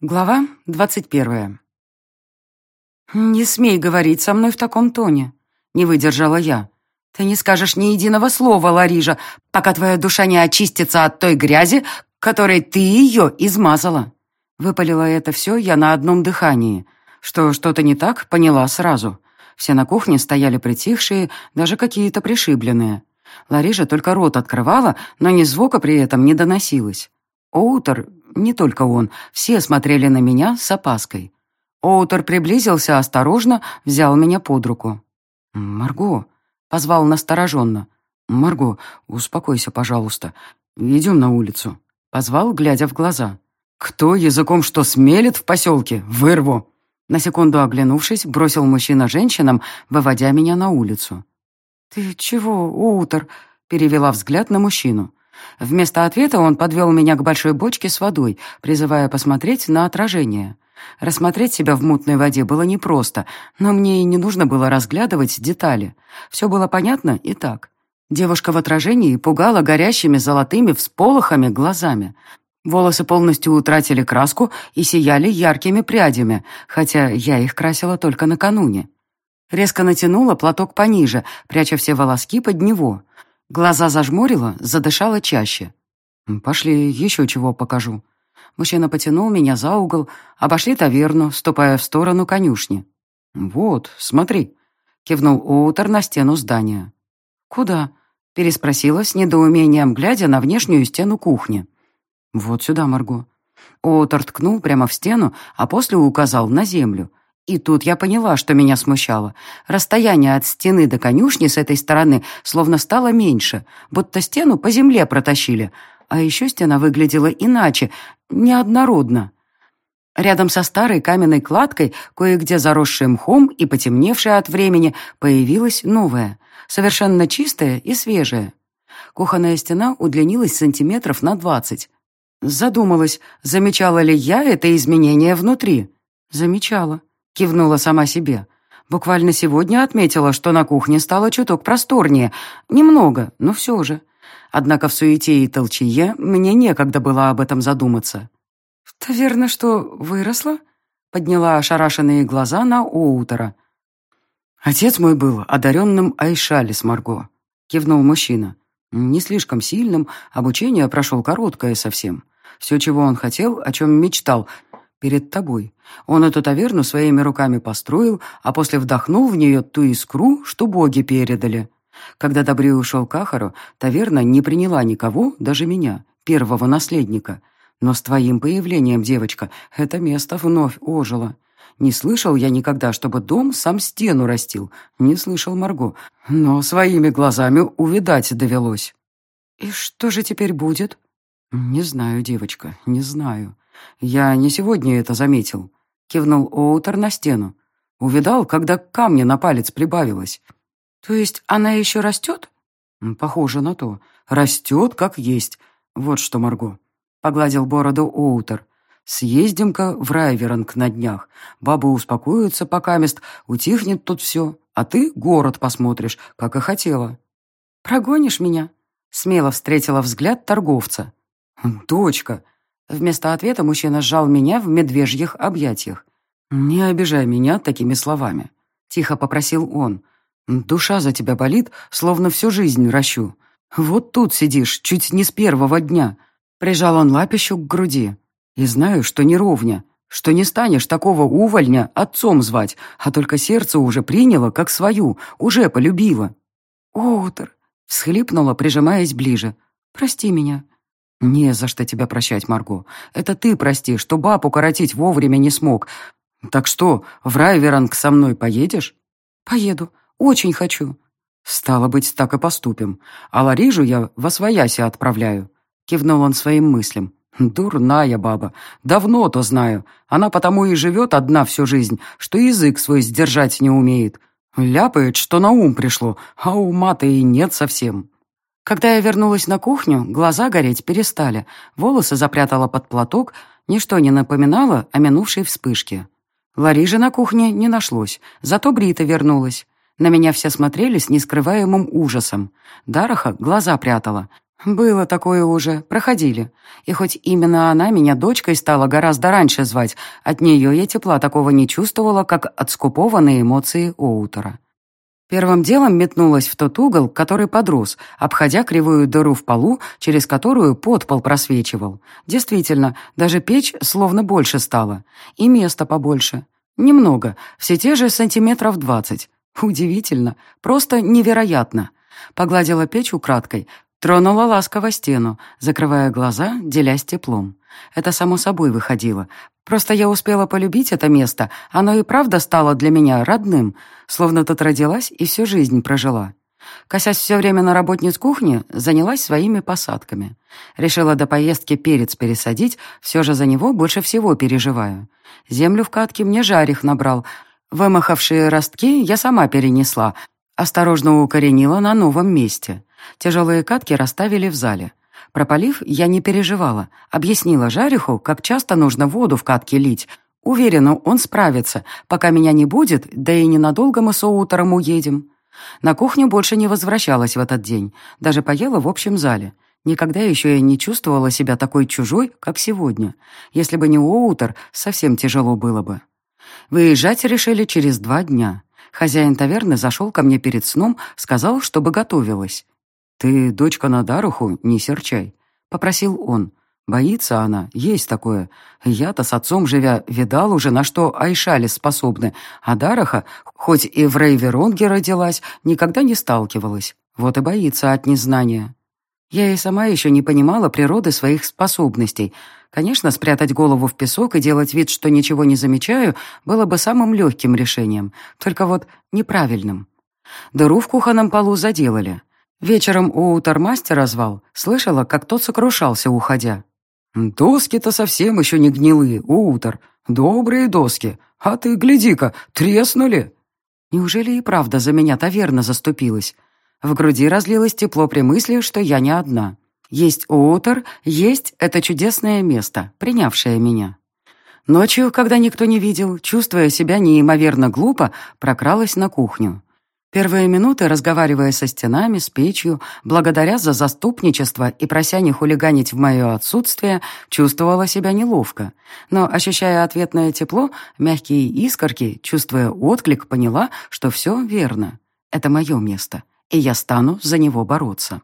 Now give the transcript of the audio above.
Глава двадцать первая. «Не смей говорить со мной в таком тоне», — не выдержала я. «Ты не скажешь ни единого слова, Ларижа, пока твоя душа не очистится от той грязи, которой ты ее измазала». Выпалила это все я на одном дыхании. Что что-то не так, поняла сразу. Все на кухне стояли притихшие, даже какие-то пришибленные. Ларижа только рот открывала, но ни звука при этом не доносилось. Оутер, не только он, все смотрели на меня с опаской. Оутер приблизился осторожно, взял меня под руку. «Марго», — позвал настороженно. «Марго, успокойся, пожалуйста. Идем на улицу». Позвал, глядя в глаза. «Кто языком что смелит в поселке? Вырву!» На секунду оглянувшись, бросил мужчина женщинам, выводя меня на улицу. «Ты чего, Оутер?» — перевела взгляд на мужчину. Вместо ответа он подвел меня к большой бочке с водой, призывая посмотреть на отражение. Рассмотреть себя в мутной воде было непросто, но мне и не нужно было разглядывать детали. Все было понятно и так. Девушка в отражении пугала горящими золотыми всполохами глазами. Волосы полностью утратили краску и сияли яркими прядями, хотя я их красила только накануне. Резко натянула платок пониже, пряча все волоски под него. Глаза зажмурила, задышала чаще. «Пошли, еще чего покажу». Мужчина потянул меня за угол, обошли таверну, ступая в сторону конюшни. «Вот, смотри», — кивнул Оутер на стену здания. «Куда?» — переспросила с недоумением, глядя на внешнюю стену кухни. «Вот сюда, Марго». Оутер ткнул прямо в стену, а после указал на землю. И тут я поняла, что меня смущало. Расстояние от стены до конюшни с этой стороны словно стало меньше, будто стену по земле протащили. А еще стена выглядела иначе, неоднородно. Рядом со старой каменной кладкой, кое-где заросшей мхом и потемневшей от времени, появилась новая, совершенно чистая и свежая. Кухонная стена удлинилась сантиметров на двадцать. Задумалась, замечала ли я это изменение внутри. Замечала. Кивнула сама себе. Буквально сегодня отметила, что на кухне стало чуток просторнее. Немного, но все же. Однако в суете и толчее мне некогда было об этом задуматься. «Таверна что, выросла?» Подняла ошарашенные глаза на Оутера. «Отец мой был одаренным Айшали с Марго», — кивнул мужчина. «Не слишком сильным, обучение прошел короткое совсем. Все, чего он хотел, о чем мечтал, перед тобой. Он эту таверну своими руками построил, а после вдохнул в нее ту искру, что боги передали. Когда Добрей ушел к Ахару, таверна не приняла никого, даже меня, первого наследника. Но с твоим появлением, девочка, это место вновь ожило. Не слышал я никогда, чтобы дом сам стену растил. Не слышал Марго, но своими глазами увидать довелось. «И что же теперь будет?» «Не знаю, девочка, не знаю. «Я не сегодня это заметил», — кивнул Оутер на стену. «Увидал, когда камня на палец прибавилось». «То есть она еще растет?» «Похоже на то. Растет, как есть. Вот что, Марго», — погладил бороду Оутер. «Съездим-ка в Райверанг на днях. Бабы успокоятся, пока мест, утихнет тут все, а ты город посмотришь, как и хотела». «Прогонишь меня?» — смело встретила взгляд торговца. «Дочка», Вместо ответа мужчина сжал меня в медвежьих объятиях. «Не обижай меня такими словами», — тихо попросил он. «Душа за тебя болит, словно всю жизнь ращу. Вот тут сидишь, чуть не с первого дня». Прижал он лапищу к груди. «И знаю, что не ровня, что не станешь такого увольня отцом звать, а только сердце уже приняло, как свою, уже полюбило». «Оутер», — всхлипнула, прижимаясь ближе. «Прости меня». «Не за что тебя прощать, Марго. Это ты прости, что баб укоротить вовремя не смог. Так что, в Райверанг со мной поедешь?» «Поеду. Очень хочу». «Стало быть, так и поступим. А Ларижу я во свояси отправляю», — кивнул он своим мыслям. «Дурная баба. Давно-то знаю. Она потому и живет одна всю жизнь, что язык свой сдержать не умеет. Ляпает, что на ум пришло, а ума-то и нет совсем». Когда я вернулась на кухню, глаза гореть перестали, волосы запрятала под платок, ничто не напоминало о минувшей вспышке. Ларижи на кухне не нашлось, зато Брита вернулась. На меня все смотрели с нескрываемым ужасом. Дараха глаза прятала. Было такое уже, проходили. И хоть именно она меня дочкой стала гораздо раньше звать, от нее я тепла такого не чувствовала, как от скупого на эмоции Оутера. Первым делом метнулась в тот угол, который подрос, обходя кривую дыру в полу, через которую подпол просвечивал. Действительно, даже печь словно больше стала. И места побольше. Немного, все те же сантиметров двадцать. Удивительно, просто невероятно. Погладила печь украдкой, тронула ласково стену, закрывая глаза, делясь теплом. Это само собой выходило. Просто я успела полюбить это место, оно и правда стало для меня родным, словно тут родилась и всю жизнь прожила. Косясь все время на работниц кухни, занялась своими посадками. Решила до поездки перец пересадить, все же за него больше всего переживаю. Землю в катке мне жарих набрал. Вымахавшие ростки я сама перенесла, осторожно укоренила на новом месте. Тяжелые катки расставили в зале. Пропалив, я не переживала. Объяснила Жариху, как часто нужно воду в катке лить. Уверена, он справится, пока меня не будет, да и ненадолго мы с утром уедем. На кухню больше не возвращалась в этот день. Даже поела в общем зале. Никогда еще я не чувствовала себя такой чужой, как сегодня. Если бы не Оутер, совсем тяжело было бы. Выезжать решили через два дня. Хозяин таверны зашел ко мне перед сном, сказал, чтобы готовилась. «Ты, дочка на Даруху, не серчай», — попросил он. «Боится она, есть такое. Я-то с отцом живя видал уже, на что Айшали способны, а Дараха, хоть и в Рейверонге родилась, никогда не сталкивалась. Вот и боится от незнания». Я и сама еще не понимала природы своих способностей. Конечно, спрятать голову в песок и делать вид, что ничего не замечаю, было бы самым легким решением, только вот неправильным. Дыру в кухонном полу заделали. Вечером Уутер мастера звал, слышала, как тот сокрушался, уходя. «Доски-то совсем еще не гнилые, Уутер. Добрые доски. А ты, гляди-ка, треснули!» Неужели и правда за меня таверна заступилась? В груди разлилось тепло при мысли, что я не одна. Есть Уутер, есть это чудесное место, принявшее меня. Ночью, когда никто не видел, чувствуя себя неимоверно глупо, прокралась на кухню. Первые минуты, разговаривая со стенами, с печью, благодаря за заступничество и прося не хулиганить в мое отсутствие, чувствовала себя неловко. Но, ощущая ответное тепло, мягкие искорки, чувствуя отклик, поняла, что все верно. Это мое место, и я стану за него бороться.